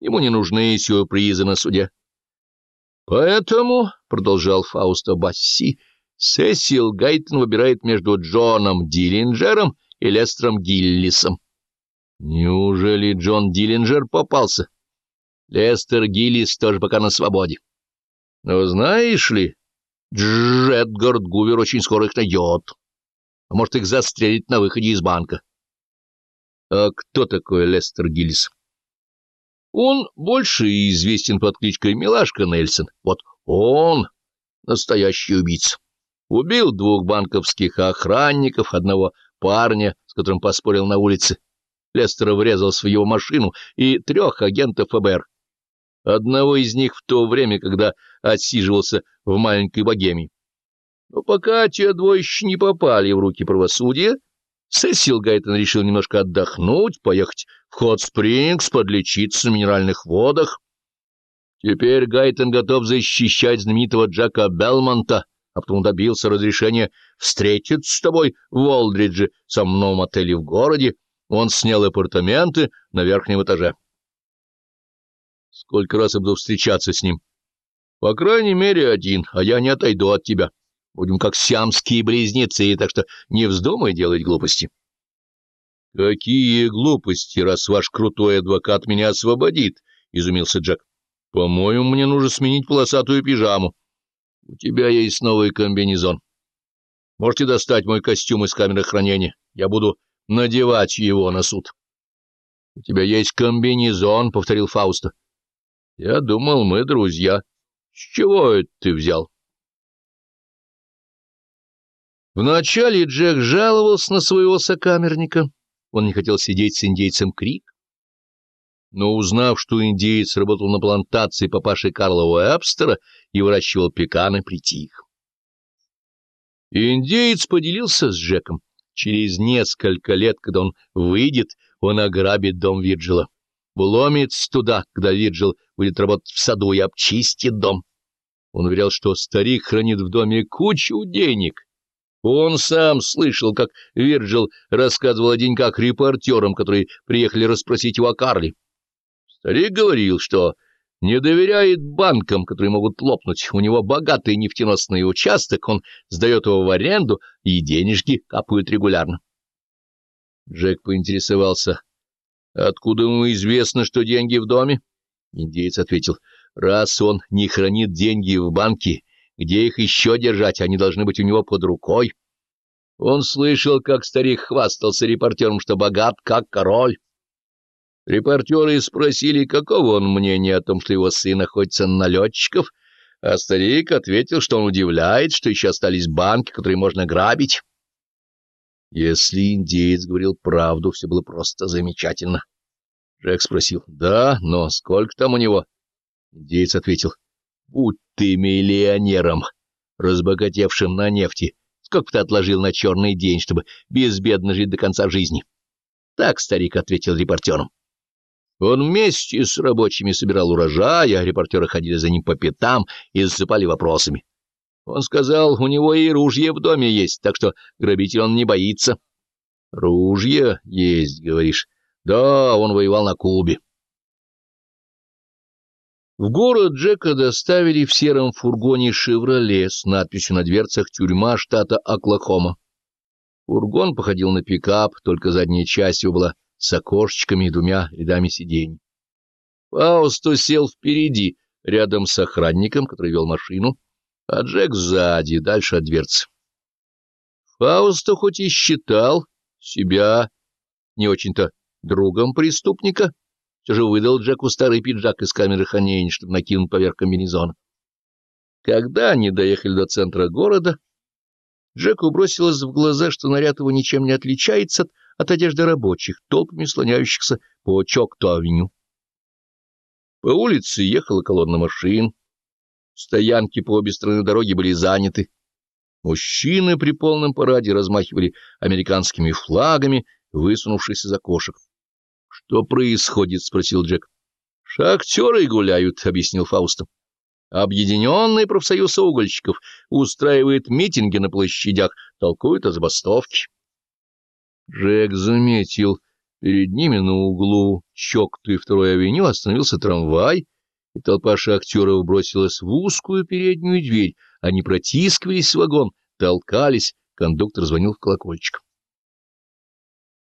Ему не нужны сюрпризы на суде. Поэтому, — продолжал Фауста Басси, — Сесил Гайтон выбирает между Джоном Диллинджером и Лестером Гиллисом. Неужели Джон Диллинджер попался? Лестер Гиллис тоже пока на свободе. Но знаешь ли, Джей Эдгар Гувер очень скоро их найдет. А может, их застрелить на выходе из банка. А кто такой Лестер Гиллис? Он больше известен под кличкой Милашка Нельсон. Вот он настоящий убийца. Убил двух банковских охранников, одного парня, с которым поспорил на улице. Лестер врезался в его машину и трех агентов ФБР. Одного из них в то время, когда отсиживался в маленькой богеме. Но пока те двое еще не попали в руки правосудия, Сесил Гайтон решил немножко отдохнуть, поехать в Хот-Спрингс, подлечиться на минеральных водах. Теперь Гайтон готов защищать знаменитого Джека Белмонта, а потом добился разрешения встретиться с тобой в Олдридже, самом отеле в городе. Он снял апартаменты на верхнем этаже. Сколько раз я буду встречаться с ним? По крайней мере, один, а я не отойду от тебя. Будем как сиамские близнецы, так что не вздумай делать глупости. — Какие глупости, раз ваш крутой адвокат меня освободит? — изумился Джек. — По-моему, мне нужно сменить полосатую пижаму. У тебя есть новый комбинезон. Можете достать мой костюм из камеры хранения. Я буду надевать его на суд. — У тебя есть комбинезон, — повторил Фауста. — Я думал, мы друзья. С чего это ты взял? Вначале Джек жаловался на своего сокамерника. Он не хотел сидеть с индейцем Крик. Но узнав, что индеец работал на плантации папаши Карла Уэбстера и выращивал пеканы, притих. Индеец поделился с Джеком. Через несколько лет, когда он выйдет, он ограбит дом Вирджила. Вломится туда, когда Вирджил будет работать в саду и обчистит дом. Он уверял, что старик хранит в доме кучу денег, он сам слышал, как Вирджил рассказывал о деньках репортерам, которые приехали расспросить его о Карле. Старик говорил, что не доверяет банкам, которые могут лопнуть. У него богатый нефтеносный участок, он сдает его в аренду, и денежки капают регулярно. Джек поинтересовался, откуда ему известно, что деньги в доме? Индеец ответил, раз он не хранит деньги в банке, где их еще держать? Они должны быть у него под рукой. Он слышал, как старик хвастался репортером, что богат, как король. Репортеры спросили, какого он мнения о том, что его сын находится на налетчиков, а старик ответил, что он удивляет, что еще остались банки, которые можно грабить. Если индеец говорил правду, все было просто замечательно. Джек спросил, да, но сколько там у него? Индеец ответил, будь ты миллионером, разбогатевшим на нефти, сколько ты отложил на черный день, чтобы безбедно жить до конца жизни? Так старик ответил репортерам. Он вместе с рабочими собирал урожай, а репортеры ходили за ним по пятам и засыпали вопросами. Он сказал, у него и ружье в доме есть, так что грабитель он не боится. — Ружье есть, говоришь? Да, он воевал на Кубе. В город Джека доставили в сером фургоне «Шевроле» с надписью на дверцах «Тюрьма штата Оклахома». Фургон походил на пикап, только задняя часть его была с окошечками и двумя рядами сидений. Фаусто сел впереди, рядом с охранником, который вел машину, а Джек сзади, дальше от дверцы. Фаусто хоть и считал себя не очень-то другом преступника, все же выдал Джеку старый пиджак из камеры хранения, чтобы накинуть поверх комбинезона. Когда они доехали до центра города, Джеку бросилось в глаза, что наряд его ничем не отличается от, от одежды рабочих, толпами слоняющихся по Чокто-авеню. По улице ехала колонна машин, стоянки по обе стороны дороги были заняты. Мужчины при полном параде размахивали американскими флагами, высунувшись из окошек. «Что происходит?» — спросил Джек. «Шахтеры гуляют», — объяснил Фауста. «Объединенный профсоюз угольщиков устраивает митинги на площадях, толкует о забастовке». Джек заметил Перед ними на углу Чоктой второй авеню остановился трамвай, и толпа шахтеров бросилась в узкую переднюю дверь. Они протискивались в вагон, толкались, кондуктор звонил в колокольчик.